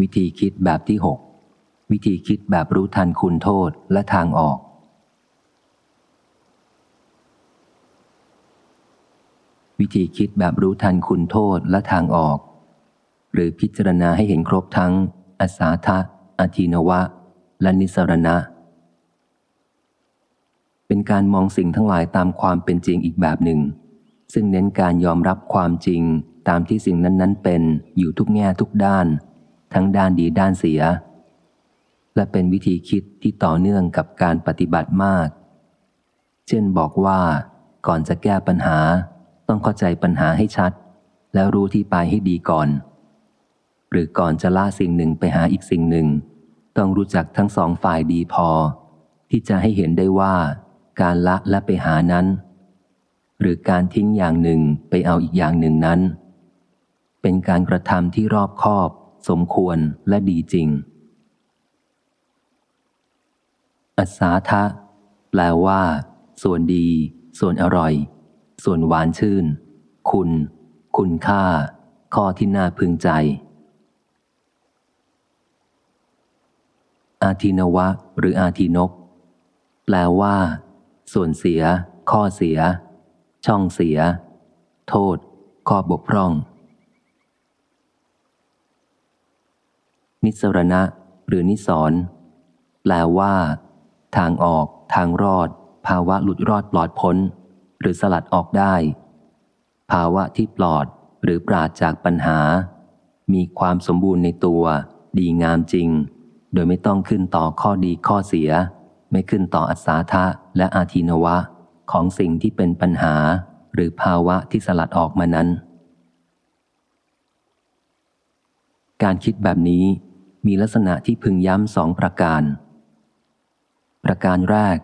วิธีคิดแบบที่หกวิธีคิดแบบรู้ทันคุณโทษและทางออก วิธีคิดแบบรู้ทันคุณโทษและทางออก หรือพิจารณาให้เห็นครบทั้ง อสาทะอธินวะ และนิสรณะ เป็นการมองสิ่งทั้งหลายตามความเป็นจริงอีกแบบหนึ่ง ซึ่งเน้นการยอมรับความจริงตามที่สิ่งนั้นๆเป็นอยู่ทุกแง่ทุกด้าน ทั้งด้านดีด้านเสีย และเป็นวิธีคิดที่ต่อเนื่องกับการปฏิบัติมาก เช่นบอกว่าก่อนจะแก้ปัญหา ต้องเข้าใจปัญหาให้ชัด แล้วรู้ที่ไปให้ดีก่อน หรือก่อนจะละสิ่งหนึ่งไปหาอีกสิ่งหนึ่ง ต้องรู้จักทั้งสองฝ่ายดีพอ ที่จะให้เห็นได้ว่า การละและไปหานั้น หรือการทิ้งอย่างหนึ่งไปเอาอีกอย่างหนึ่งนั้น เป็นการกระทำที่รอบคอบ สมควรและดีจริง อัศาทะแปลว่า ส่วนดี ส่วนอร่อย ส่วนหวานชื่น คุณ คุณค่า ข้อที่น่าพึงใจ อาทินวะ หรืออาทินก แปลว่า ส่วนเสีย ข้อเสีย ช่องเสีย โทษ ข้อบกพร่อง นิสรณะ หรือนิสรแปลว่า ทางออก ทางรอด ภาวะหลุดรอดปลอดพ้น หรือสลัดออกได้ ภาวะที่ปลอดหรือปราดจากปัญหา มีความสมบูรณ์ในตัว ดีงามจริง โดยไม่ต้องขึ้นต่อข้อดีข้อเสีย ไม่ขึ้นต่ออัศาธะและอาทินวะ ของสิ่งที่เป็นปัญหา หรือภาวะที่สลัดออกมานั้น การคิดแบบนี้ มีลักษณะที่พึงย้ำสองประการ ประการแรก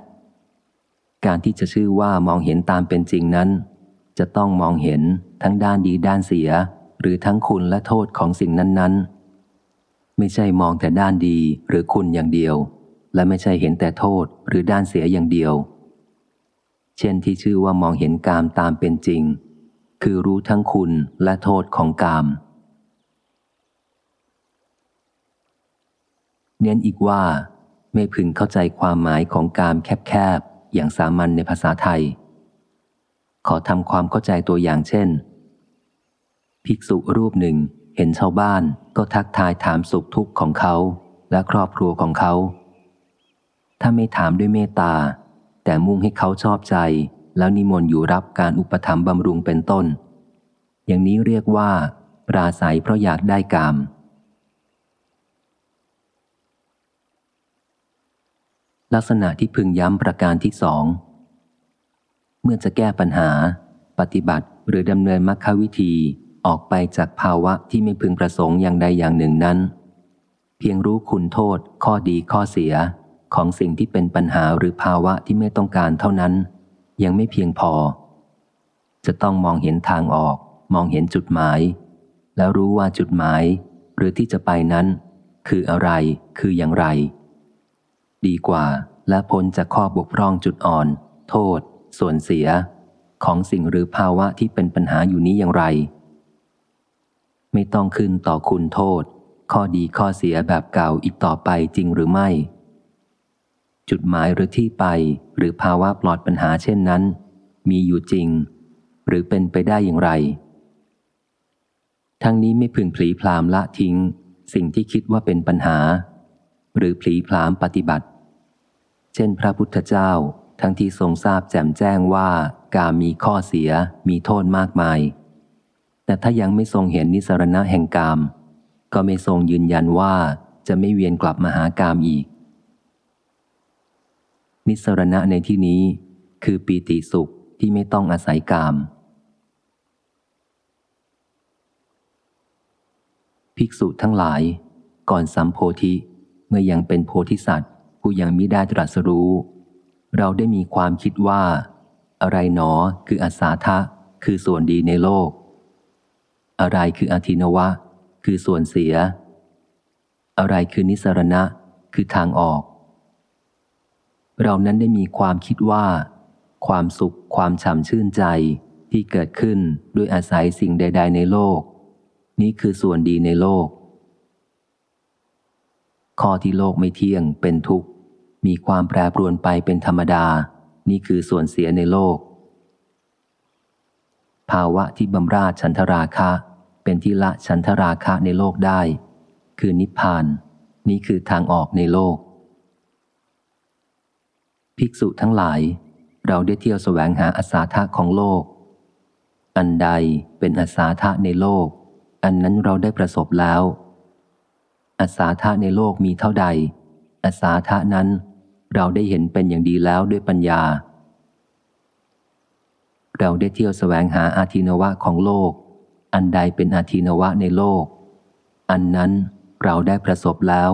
การที่จะชื่อว่ามองเห็นตามเป็นจริงนั้น จะต้องมองเห็นทั้งด้านดีด้านเสีย หรือทั้งคุณและโทษของสิ่งนั้น ๆ ไม่ใช่มองแต่ด้านดีหรือคุณอย่างเดียว และไม่ใช่เห็นแต่โทษหรือด้านเสียอย่างเดียว เช่นที่ชื่อว่ามองเห็นกามตามเป็นจริง คือรู้ทั้งคุณและโทษของกาม เน้นอีกว่า ไม่พึงเข้าใจความหมายของการแคบๆ อย่างสามัญในภาษาไทย ขอทำความเข้าใจตัวอย่างเช่น ภิกษุรูปหนึ่งเห็นชาวบ้านก็ทักทายถามสุขทุกข์ของเขาและครอบครัวของเขา ถ้าไม่ถามด้วยเมตตา แต่มุ่งให้เขาชอบใจ แล้วนิมนต์อยู่รับการอุปถัมภ์บำรุงเป็นต้น อย่างนี้เรียกว่า ปราศัยเพราะอยากได้กาม ลักษณะที่พึงย้ำประการที่สอง เมื่อจะแก้ปัญหา ปฏิบัติหรือดำเนินมรรควิธีออกไปจากภาวะที่ไม่พึงประสงค์อย่างใดอย่างหนึ่งนั้น เพียงรู้คุณโทษ ข้อดีข้อเสียของสิ่งที่เป็นปัญหาหรือภาวะที่ไม่ต้องการเท่านั้น ยังไม่เพียงพอ จะต้องมองเห็นทางออก มองเห็นจุดหมาย แล้วรู้ว่าจุดหมาย หรือที่จะไปนั้น คืออะไรคืออย่างไร ดีกว่า และพ้นจากข้อบกพร่องจุดอ่อน โทษ ส่วนเสีย ของสิ่งหรือภาวะที่เป็นปัญหาอยู่นี้อย่างไร ไม่ต้องขึ้นต่อคุณโทษ ข้อดีข้อเสียแบบเก่าอีกต่อไปจริงหรือไม่ จุดหมายหรือที่ไป หรือภาวะปลอดปัญหาเช่นนั้น มีอยู่จริง หรือเป็นไปได้อย่างไร ทั้งนี้ไม่พึงผลีพรามละทิ้ง สิ่งที่คิดว่าเป็นปัญหาหรือผลีผลามปฏิบัติ เช่นพระพุทธเจ้า ทั้งที่ทรงทราบแจ่มแจ้งว่ากามีข้อเสียมีโทษมากมาย แต่ถ้ายังไม่ทรงเห็นนิสรณะแห่งกาม ก็ไม่ทรงยืนยันว่าจะไม่เวียนกลับมาหากามอีก นิสรณะในที่นี้คือปีติสุขที่ไม่ต้องอาศัยกาม ภิกษุทั้งหลาย ก่อนสัมโพธิเมื่อยังเป็นโพธิสัตว์ ผู้ยังมิได้ตรัสรู้ เราได้มีความคิดว่า อะไรหนอคืออาสาทะ คือส่วนดีในโลก อะไรคืออธินวะ คือส่วนเสีย อะไรคือนิสรณะ คือทางออก เรานั้นได้มีความคิดว่า ความสุขความฉ่ำชื่นใจที่เกิดขึ้นด้วยอาศัยสิ่งใด ๆ ในโลก นี้คือส่วนดีในโลก ข้อที่โลกไม่เที่ยงเป็นทุกข์ มีความแปรปรวนไปเป็นธรรมดา นี่คือส่วนเสียในโลก ภาวะที่บำราชันทราคะ เป็นที่ละฉันทราคะในโลกได้ คือนิพพาน นี่คือทางออกในโลก ภิกษุทั้งหลาย เราได้เที่ยวแสวงหาอาสาทะของโลก อันใดเป็นอาสาทะในโลก อันนั้นเราได้ประสบแล้วอาสาทะในโลกมีเท่าใดอาสาทะนั้น เราได้เห็นเป็นอย่างดีแล้วด้วยปัญญา เราได้เที่ยวแสวงหาอาทินวะของโลก อันใดเป็นอาทินวะในโลก อันนั้นเราได้ประสบแล้ว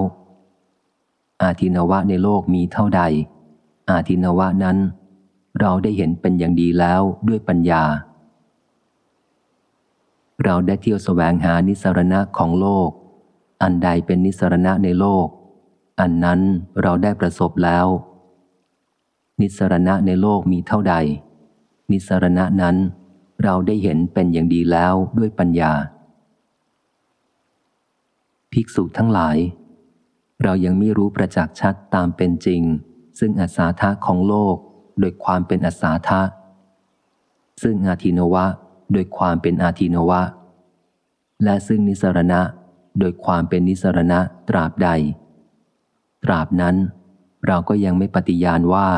อาทินวะในโลกมีเท่าใด อาทินวะนั้น เราได้เห็นเป็นอย่างดีแล้วด้วยปัญญา เราได้เที่ยวแสวงหานิสรณะของโลก อันใดเป็นนิสรณะในโลก อันนั้นเราได้ประสบแล้ว นิสรณะในโลกมีเท่าใด นิสรณะนั้นเราได้เห็นเป็นอย่างดีแล้วด้วยปัญญา ภิกษุทั้งหลาย เรายังไม่รู้ประจักษ์ชัดตามเป็นจริง ซึ่งอาสาทะของโลกโดยความเป็นอาสาทะ ซึ่งอาทินวะโดยความเป็นอาทินวะ และซึ่งนิสรณะโดยความเป็นนิสรณะตราบใด ตราบนั้น เราก็ยังไม่ปฏิญาณว่า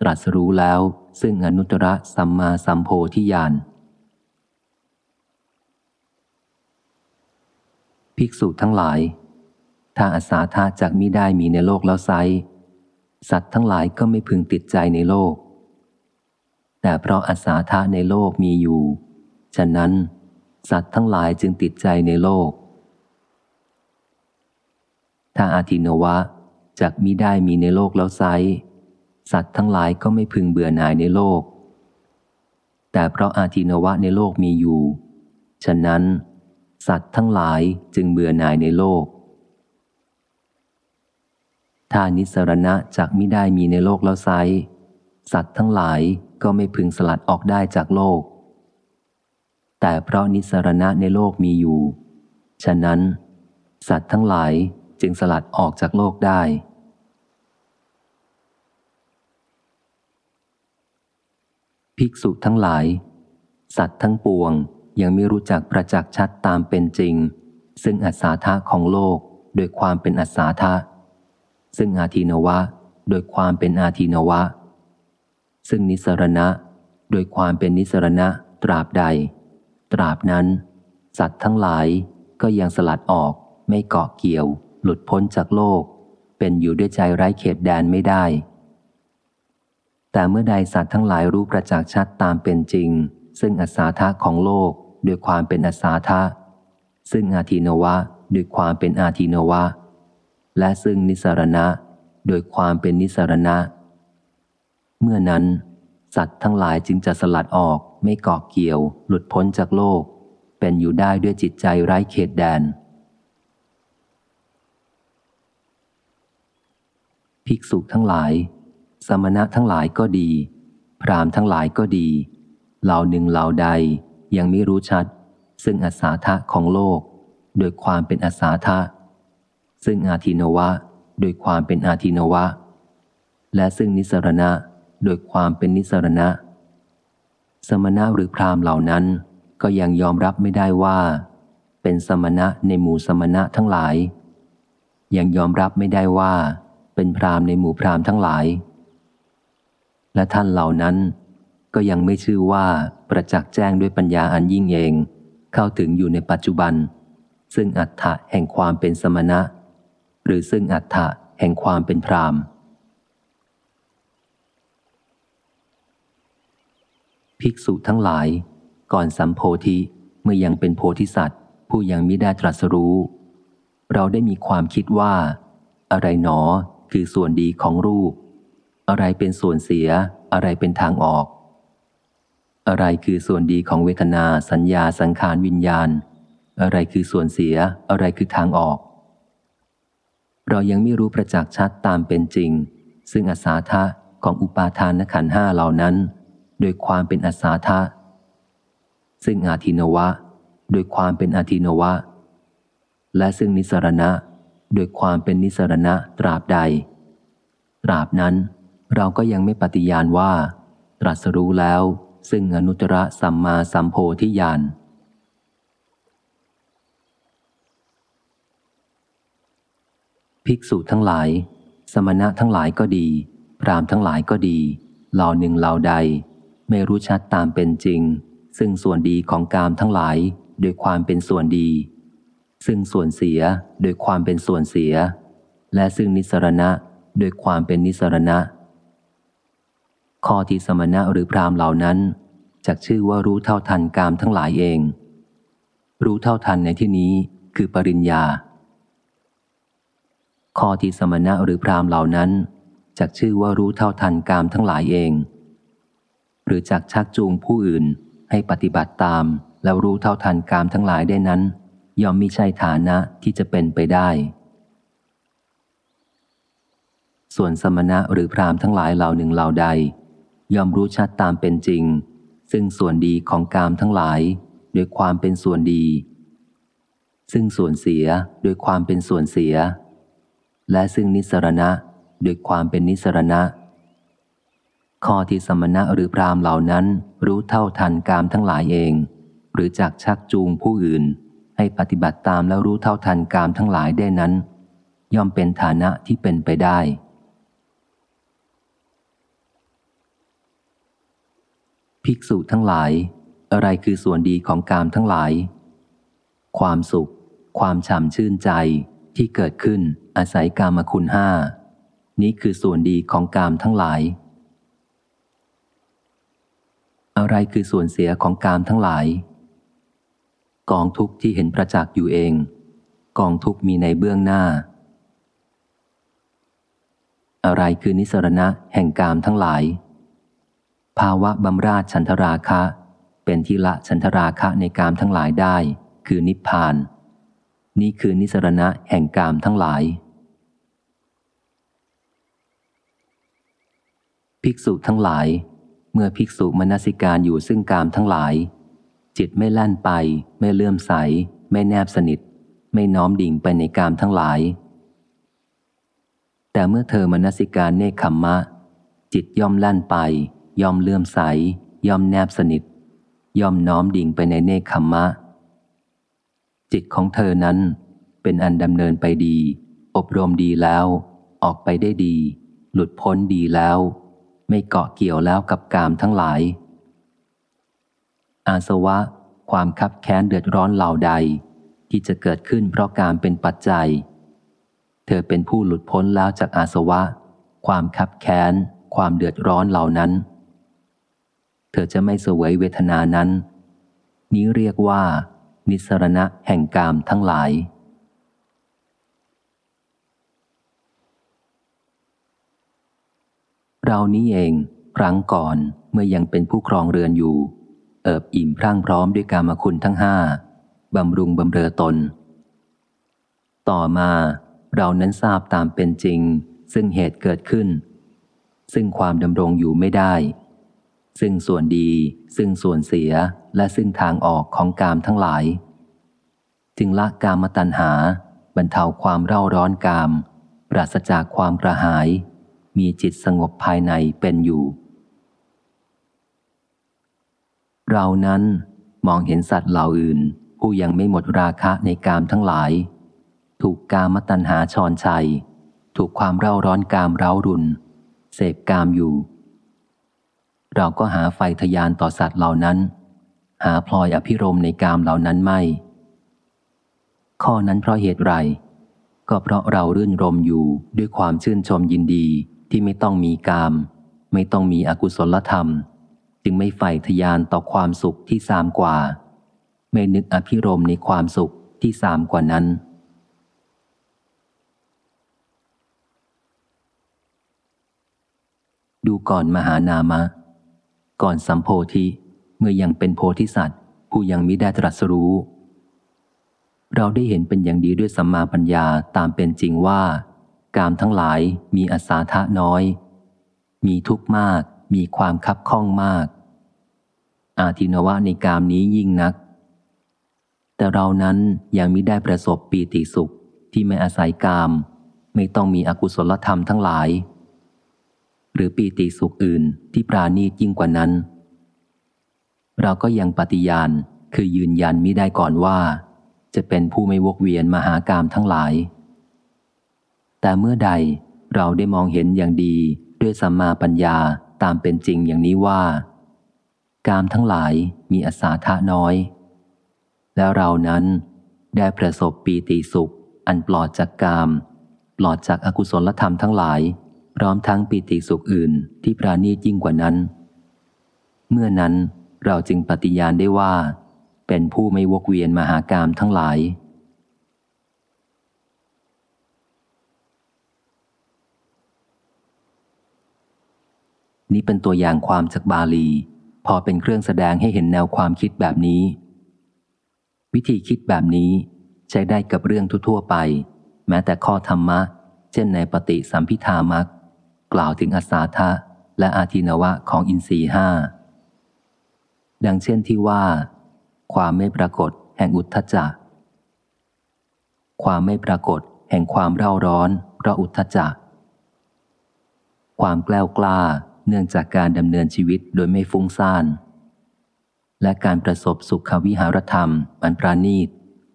ตรัสรู้แล้ว ซึ่งอนุตตรสัมมาสัมโพธิญาณภิกษุทั้งหลาย ถ้าอาสาธาจากมิได้มีในโลกแล้วไซสัตว์ทั้งหลายก็ไม่พึงติดใจในโลก แต่เพราะอาสาธาในโลกมีอยู่ ฉะนั้น สัตว์ทั้งหลายจึงติดใจในโลก ถ้าอาทินวะ จากมิได้มีในโลกแล้วไซสัตว์ทั้งหลายก็ไม่พึงเบื่อหน่ายในโลก แต่เพราะอาทินวะในโลกมีอยู่ ฉะนั้น สัตว์ทั้งหลายจึงเบื่อหน่ายในโลกถ้านิสรณะจากมิได้มีในโลกแล้วไซสัตว์ทั้งหลายก็ไม่พึงสลัดออกได้จากโลก แต่เพราะนิสรณะในโลกมีอยู่ ฉะนั้น สัตว์ทั้งหลาย จึงสลัดออกจากโลกได้ ภิกษุทั้งหลาย สัตว์ทั้งปวงยังไม่รู้จักประจักษ์ชัดตามเป็นจริง ซึ่งอัศาธาของโลกโดยความเป็นอัศาธาซึ่งอาทีนวะ โดยความเป็นอาทีนวะ ซึ่งนิสรณะ โดยความเป็นนิสรณะตราบใด ตราบนั้น สัตว์ทั้งหลายก็ยังสลัดออกไม่เกาะเกี่ยว หลุดพ้นจากโลก เป็นอยู่ด้วยใจไร้เขตแดนไม่ได้ แต่เมื่อใดสัตว์ทั้งหลายรู้ประจักษ์ชัดตามเป็นจริง ซึ่งอัศาธาของโลกด้วยความเป็นอัศาธาซึ่งอาทินวะด้วยความเป็นอาทินวะ และซึ่งนิสรณะโดยความเป็นนิสรณะ เมื่อนั้น สัตว์ทั้งหลายจึงจะสลัดออกไม่เกาะเกี่ยว หลุดพ้นจากโลก เป็นอยู่ได้ด้วยจิตใจไร้เขตแดน ภิกษุทั้งหลาย สมณะทั้งหลายก็ดี พรามทั้งหลายก็ดี เหล่าหนึ่งเหล่าใดยังไม่รู้ชัด ซึ่งอาสาทะของโลก โดยความเป็นอาสาทะ ซึ่งอาทินวะ โดยความเป็นอาทินวะ และซึ่งนิสรณะ โดยความเป็นนิสรณะ สมณะหรือพรามเหล่านั้นก็ยังยอมรับไม่ได้ว่า เป็นสมณะในหมู่สมณะทั้งหลาย ยังยอมรับไม่ได้ว่า เป็นพรามในหมู่พรามทั้งหลาย และท่านเหล่านั้นก็ยังไม่ชื่อว่าประจักษ์แจ้งด้วยปัญญาอันยิ่งเอง เข้าถึงอยู่ในปัจจุบัน ซึ่งอัฏฐะแห่งความเป็นสมณะ หรือซึ่งอัฏฐะแห่งความเป็นพรามภิกษุทั้งหลาย ก่อนสัมโพธิเมื่อยังเป็นโพธิสัตว์ ผู้ยังมิได้ตรัสรู้ เราได้มีความคิดว่า อะไรหนอ คือส่วนดีของรูป อะไรเป็นส่วนเสีย อะไรเป็นทางออก อะไรคือส่วนดีของเวทนา สัญญาสังขารวิญญาณ อะไรคือส่วนเสีย อะไรคือทางออก เรายังไม่รู้ประจักษ์ชัดตามเป็นจริง ซึ่งอาสาทะของอุปาทานขันห้าเหล่านั้น โดยความเป็นอาสาทะ ซึ่งอาทินวะ โดยความเป็นอาทินวะ และซึ่งนิสรณะ โดยความเป็นนิสรณะตราบใด ตราบนั้นเราก็ยังไม่ปฏิญาณว่า ตรัสรู้แล้วซึ่งอนุตตรสัมมาสัมโพธิญาณภิกษุทั้งหลาย สมณะทั้งหลายก็ดี พรามทั้งหลายก็ดีเหล่าหนึ่งเหล่าใด ไม่รู้ชัดตามเป็นจริง ซึ่งส่วนดีของกามทั้งหลายโดยความเป็นส่วนดี ซึ่งส่วนเสียโดยความเป็นส่วนเสีย และซึ่งนิสรณะโดยความเป็นนิสรณะ ข้อที่สมณะหรือพรามเหล่านั้นจักชื่อว่ารู้เท่าทันกามทั้งหลายเอง รู้เท่าทันในที่นี้คือปริญญา ข้อที่สมณะหรือพรามเหล่านั้นจักชื่อว่ารู้เท่าทันกามทั้งหลายเอง หรือจักชักจูงผู้อื่นให้ปฏิบัติตามแล้วรู้เท่าทันกามทั้งหลายได้นั้น ย่อมมิใช่ฐานะที่จะเป็นไปได้ ส่วนสมณะหรือพรามทั้งหลายเหล่าหนึ่งเหล่าใด ย่อมรู้ชัดตามเป็นจริง ซึ่งส่วนดีของกามทั้งหลายโดยความเป็นส่วนดี ซึ่งส่วนเสียโดยความเป็นส่วนเสีย และซึ่งนิสรณะโดยความเป็นนิสรณะข้อที่สมณะหรือพรามเหล่านั้นรู้เท่าทันกามทั้งหลายเอง หรือจักชักจูงผู้อื่น ให้ปฏิบัติตามแล้วรู้เท่าทันกามทั้งหลายได้นั้น ย่อมเป็นฐานะที่เป็นไปได้ ภิกษุทั้งหลาย อะไรคือส่วนดีของกามทั้งหลาย ความสุข ความฉ่ำชื่นใจที่เกิดขึ้นอาศัยกามคุณห้า นี้คือส่วนดีของกามทั้งหลาย อะไรคือส่วนเสียของกามทั้งหลาย กองทุกข์ที่เห็นประจักษ์อยู่เอง กองทุกข์มีในเบื้องหน้า อะไรคือนิสรณะแห่งกามทั้งหลาย ภาวะบำราชฉันทราคะ เป็นที่ละฉันทราคะในกามทั้งหลายได้ คือนิพพาน นี่คือนิสรณะแห่งกามทั้งหลาย ภิกษุทั้งหลาย เมื่อภิกษุมนสิการอยู่ซึ่งกามทั้งหลาย จิตไม่แล่นไป ไม่เลื่อมใส ไม่แนบสนิท ไม่น้อมดิ่งไปในกามทั้งหลาย แต่เมื่อเธอมนสิการเนคขมมะ จิตย่อมแล่นไป ย่อมเลื่อมใส ย่อมแนบสนิท ย่อมน้อมดิ่งไปในเนคขมมะ จิตของเธอนั้นเป็นอันดำเนินไปดี อบรมดีแล้ว ออกไปได้ดี หลุดพ้นดีแล้ว ไม่เกาะเกี่ยวแล้วกับกามทั้งหลาย อาสวะ ความคับแค้นเดือดร้อนเหล่าใด ที่จะเกิดขึ้นเพราะการเป็นปัจจัย เธอเป็นผู้หลุดพ้นแล้วจากอาสวะ ความคับแค้น ความเดือดร้อนเหล่านั้น เธอจะไม่เสวยเวทนานั้น นี้เรียกว่า นิสรณะแห่งกามทั้งหลายเรานี้เองครั้งก่อนเมื่อยังเป็นผู้ครองเรือนอยู่ เอิบอิ่มพรั่งพร้อมด้วยกามคุณทั้งห้าบำรุงบำเรอตน ต่อมาเรานั้นทราบตามเป็นจริง ซึ่งเหตุเกิดขึ้น ซึ่งความดำรงอยู่ไม่ได้ ซึ่งส่วนดี ซึ่งส่วนเสียและซึ่งทางออกของกามทั้งหลาย จึงละกามตัณหา บรรเทาความเร่าร้อนกาม ปราศจากความกระหาย มีจิตสงบภายในเป็นอยู่ เรานั้นมองเห็นสัตว์เหล่าอื่น ผู้ยังไม่หมดราคะในกามทั้งหลาย ถูกกามตัณหาชอนชัย ถูกความเร่าร้อนกามเร้ารุน เสพกามอยู่ เราก็หาไฟทยานต่อสัตว์เหล่านั้น หาพลอยอภิรมในกามเหล่านั้นไม่ ข้อนั้นเพราะเหตุไร ก็เพราะเรารื่นรมอยู่ด้วยความชื่นชมยินดีที่ไม่ต้องมีกาม ไม่ต้องมีอกุศลธรรม จึงไม่ใฝ่ทยานต่อความสุขที่สามกว่า ไม่นึกอภิรมในความสุขที่สามกว่านั้น ดูก่อนมหานามะ ก่อนสัมโพธิเมื่อยังเป็นโพธิสัตว์ ผู้ยังมิได้ตรัสรู้ เราได้เห็นเป็นอย่างดีด้วยสัมมาปัญญาตามเป็นจริงว่า กามทั้งหลายมีอาสาทะน้อย มีทุกข์มาก มีความคับข้องมาก อาทินวะในกามนี้ยิ่งนัก แต่เรานั้นยังมิได้ประสบปีติสุขที่ไม่อาศัยกาม ไม่ต้องมีอกุศลธรรมทั้งหลาย หรือปีติสุขอื่นที่ปราณียิ่งกว่านั้น เราก็ยังปฏิญาณคือยืนยันมิได้ก่อนว่า จะเป็นผู้ไม่วกเวียนมหากามทั้งหลาย แต่เมื่อใดเราได้มองเห็นอย่างดีด้วยสัมมาปัญญา ตามเป็นจริงอย่างนี้ว่า กามทั้งหลายมีอาสาทะน้อย แล้วเรานั้นได้ประสบปีติสุข อันปลอดจากกาม ปลอดจากอากุศลธรรมทั้งหลาย พร้อมทั้งปีติสุขอื่นที่ปราณียิ่งกว่านั้น เมื่อนั้นเราจึงปฏิญาณได้ว่า เป็นผู้ไม่วกเวียนมหากามทั้งหลาย นี้เป็นตัวอย่างความจากบาลี พอเป็นเครื่องแสดงให้เห็นแนวความคิดแบบนี้ วิธีคิดแบบนี้ใช้ได้กับเรื่องทั่วๆไป แม้แต่ข้อธรรมะ เช่นในปฏิสัมพิธามักกล่าวถึงอาสาทะและอาทินวะของอินทรีห้าดังเช่นที่ว่า ความไม่ปรากฏแห่งอุทธจักความไม่ปรากฏแห่งความเร่าร้อนเพราะอุทธจักความแกล้วกล้า เนื่องจากการดำเนินชีวิตโดยไม่ฟุ้งซ่าน และการประสบสุขวิหารธรรมอันปราณีต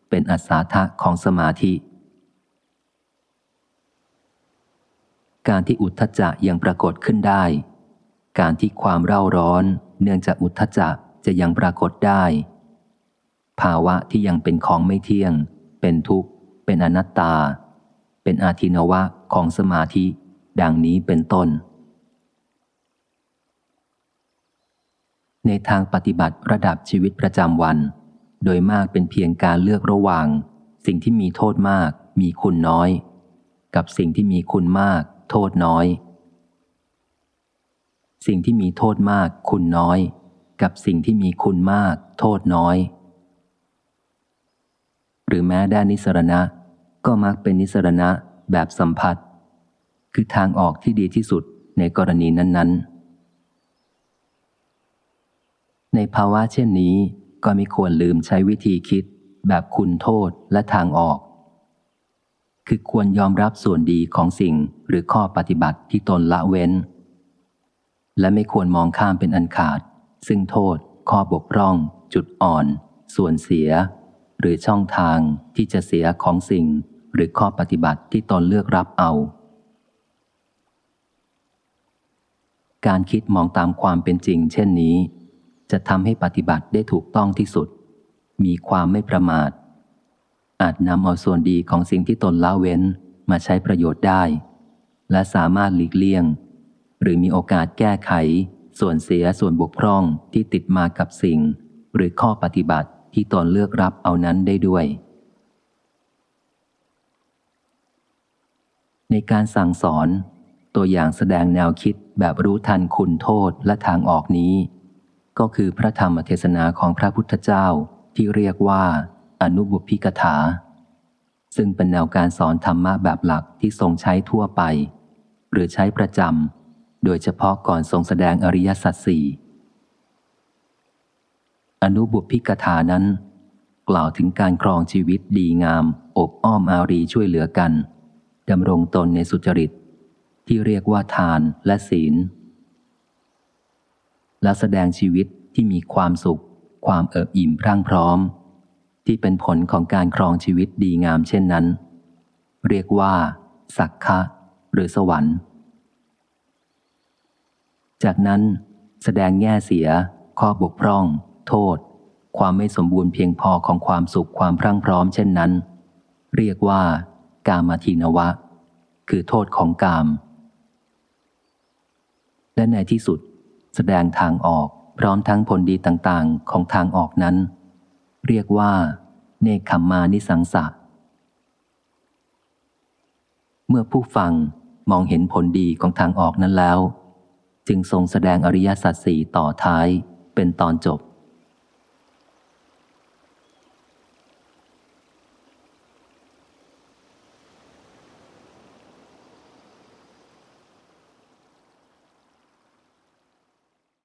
เป็นอัศาทะของสมาธิ การที่อุทธจะยังปรากฏขึ้นได้ การที่ความเร่าร้อน เนื่องจากอุทธจะจะยังปรากฏได้ ภาวะที่ยังเป็นของไม่เที่ยง เป็นทุกข์ เป็นอนัตตา เป็นอาทินวะของสมาธิ ดังนี้เป็นต้น ในทางปฏิบัติระดับชีวิตประจำวัน โดยมากเป็นเพียงการเลือกระหว่าง สิ่งที่มีโทษมาก มีคุณน้อย กับสิ่งที่มีคุณมาก โทษน้อย สิ่งที่มีโทษมาก คุณน้อย กับสิ่งที่มีคุณมาก โทษน้อย หรือแม้ด้านนิสรณะ ก็มักเป็นนิสรณะแบบสัมผัส คือทางออกที่ดีที่สุดในกรณีนั้น ๆ ในภาวะเช่นนี้ก็ไม่ควรลืมใช้วิธีคิด แบบคุณโทษและทางออก คือควรยอมรับส่วนดีของสิ่งหรือข้อปฏิบัติที่ตนละเว้น และไม่ควรมองข้ามเป็นอันขาด ซึ่งโทษ ข้อบกพร่อง จุดอ่อน ส่วนเสีย หรือช่องทางที่จะเสียของสิ่ง หรือข้อปฏิบัติที่ตนเลือกรับเอา การคิดมองตามความเป็นจริง เช่นนี้ จะทำให้ปฏิบัติได้ถูกต้องที่สุด มีความไม่ประมาท อาจนำเอาส่วนดีของสิ่งที่ตนละเว้นมาใช้ประโยชน์ได้ และสามารถหลีกเลี่ยง หรือมีโอกาสแก้ไข ส่วนเสียส่วนบกพร่องที่ติดมากับสิ่ง หรือข้อปฏิบัติที่ตนเลือกรับเอานั้นได้ด้วย ในการสั่งสอน ตัวอย่างแสดงแนวคิดแบบรู้ทันคุณโทษและทางออกนี้ ก็คือพระธรรมเทศนาของพระพุทธเจ้าที่เรียกว่า อนุบุพิกถา ซึ่งเป็นแนวการสอนธรรมะแบบหลักที่ทรงใช้ทั่วไป หรือใช้ประจำโดยเฉพาะก่อนทรงแสดงอริยสัจสี่อนุบุพิกถานั้น กล่าวถึงการครองชีวิตดีงาม อบอ้อมอารีช่วยเหลือกันดำรงตนในสุจริต ที่เรียกว่าทานและศีล และแสดงชีวิตที่มีความสุข ความเอิบอิ่มพรั่งพร้อม ที่เป็นผลของการครองชีวิตดีงามเช่นนั้น เรียกว่า สักคะ หรือสวรรค์ จากนั้น แสดงแง่เสีย ข้อบกพร่อง โทษ ความไม่สมบูรณ์เพียงพอของความสุขความพรั่งพร้อมเช่นนั้น เรียกว่า กามาทีนวะ คือโทษของกามและในที่สุด แสดงทางออกพร้อมทั้งผลดีต่างๆ ของทางออกนั้น เรียกว่า เนคขมมานิสังสะเมื่อผู้ฟังมองเห็นผลดีของทางออกนั้นแล้ว จึงทรงแสดงอริยสัจสี่ต่อท้ายเป็นตอนจบ